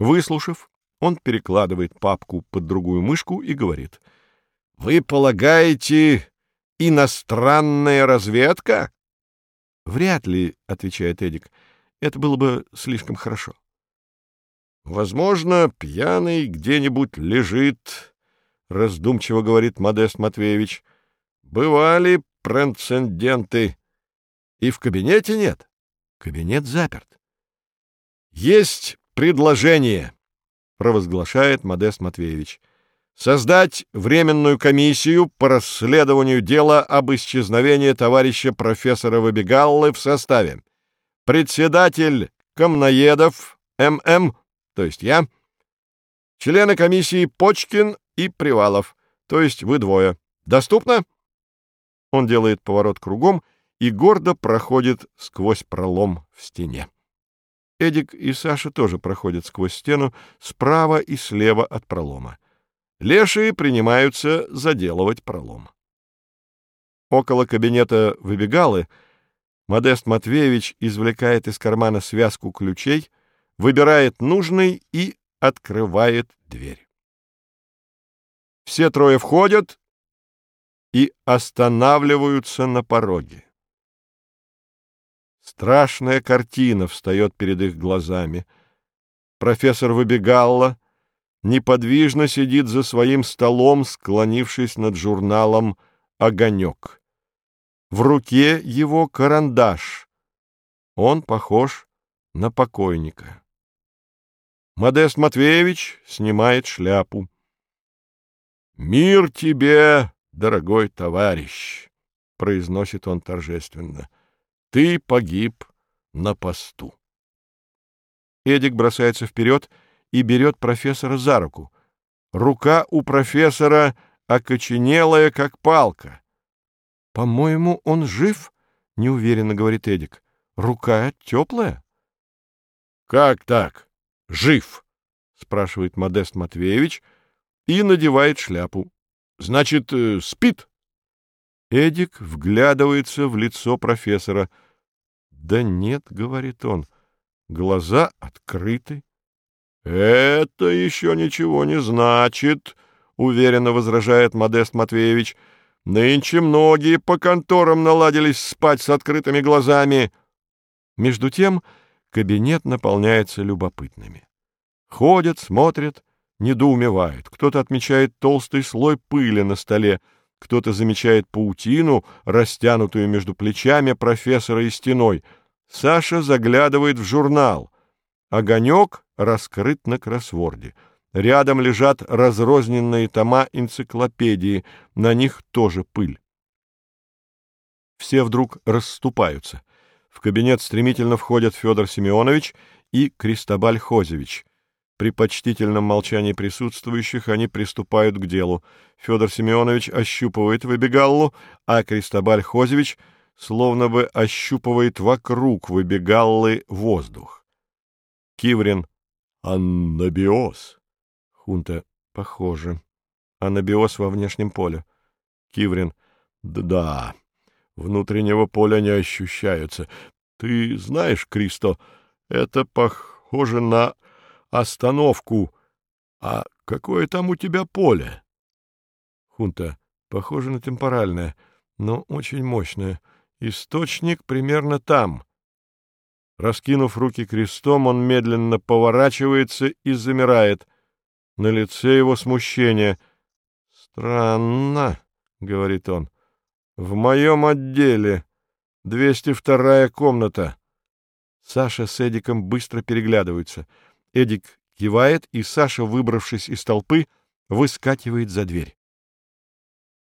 Выслушав, он перекладывает папку под другую мышку и говорит. — Вы полагаете, иностранная разведка? — Вряд ли, — отвечает Эдик. — Это было бы слишком хорошо. — Возможно, пьяный где-нибудь лежит, — раздумчиво говорит Модест Матвеевич. — Бывали прецеденты. И в кабинете нет. Кабинет заперт. — Есть предложение, — провозглашает Модест Матвеевич. — Создать временную комиссию по расследованию дела об исчезновении товарища профессора Выбегаллы в составе. Председатель Комноедов, ММ, то есть я, члены комиссии Почкин и Привалов, то есть вы двое. Доступно? Он делает поворот кругом и гордо проходит сквозь пролом в стене. Эдик и Саша тоже проходят сквозь стену справа и слева от пролома. Лешие принимаются заделывать пролом. Около кабинета выбегалы Модест Матвеевич извлекает из кармана связку ключей, выбирает нужный и открывает дверь. Все трое входят и останавливаются на пороге. Страшная картина встает перед их глазами. Профессор Выбегалла неподвижно сидит за своим столом, склонившись над журналом «Огонек». В руке его карандаш. Он похож на покойника. Модест Матвеевич снимает шляпу. «Мир тебе, дорогой товарищ!» — произносит он торжественно — ты погиб на посту. Эдик бросается вперед и берет профессора за руку. Рука у профессора окоченелая, как палка. — По-моему, он жив, — неуверенно говорит Эдик. — Рука теплая. — Как так? Жив? — спрашивает Модест Матвеевич и надевает шляпу. — Значит, э, спит? Эдик вглядывается в лицо профессора. «Да нет», — говорит он, — «глаза открыты». «Это еще ничего не значит», — уверенно возражает Модест Матвеевич. «Нынче многие по конторам наладились спать с открытыми глазами». Между тем кабинет наполняется любопытными. Ходят, смотрят, недоумевают. Кто-то отмечает толстый слой пыли на столе, кто-то замечает паутину, растянутую между плечами профессора и стеной. Саша заглядывает в журнал. Огонек раскрыт на кроссворде. Рядом лежат разрозненные тома энциклопедии, на них тоже пыль. Все вдруг расступаются. В кабинет стремительно входят Федор Семенович и Кристобаль Хозевич. При почтительном молчании присутствующих они приступают к делу. Федор Семенович ощупывает выбегаллу, а Кристобаль Хозевич словно бы ощупывает вокруг выбегаллы воздух. Киврин. Аннабиоз. Хунта. Похоже. Аннабиоз во внешнем поле. Киврин. Да, внутреннего поля не ощущается. Ты знаешь, Кристо, это похоже на остановку. А какое там у тебя поле? Хунта. Похоже на темпоральное, но очень мощное. Источник примерно там. Раскинув руки крестом, он медленно поворачивается и замирает. На лице его смущение. «Странно», — говорит он. «В моем отделе. 202-я комната». Саша с Эдиком быстро переглядываются — Эдик кивает, и Саша, выбравшись из толпы, выскакивает за дверь.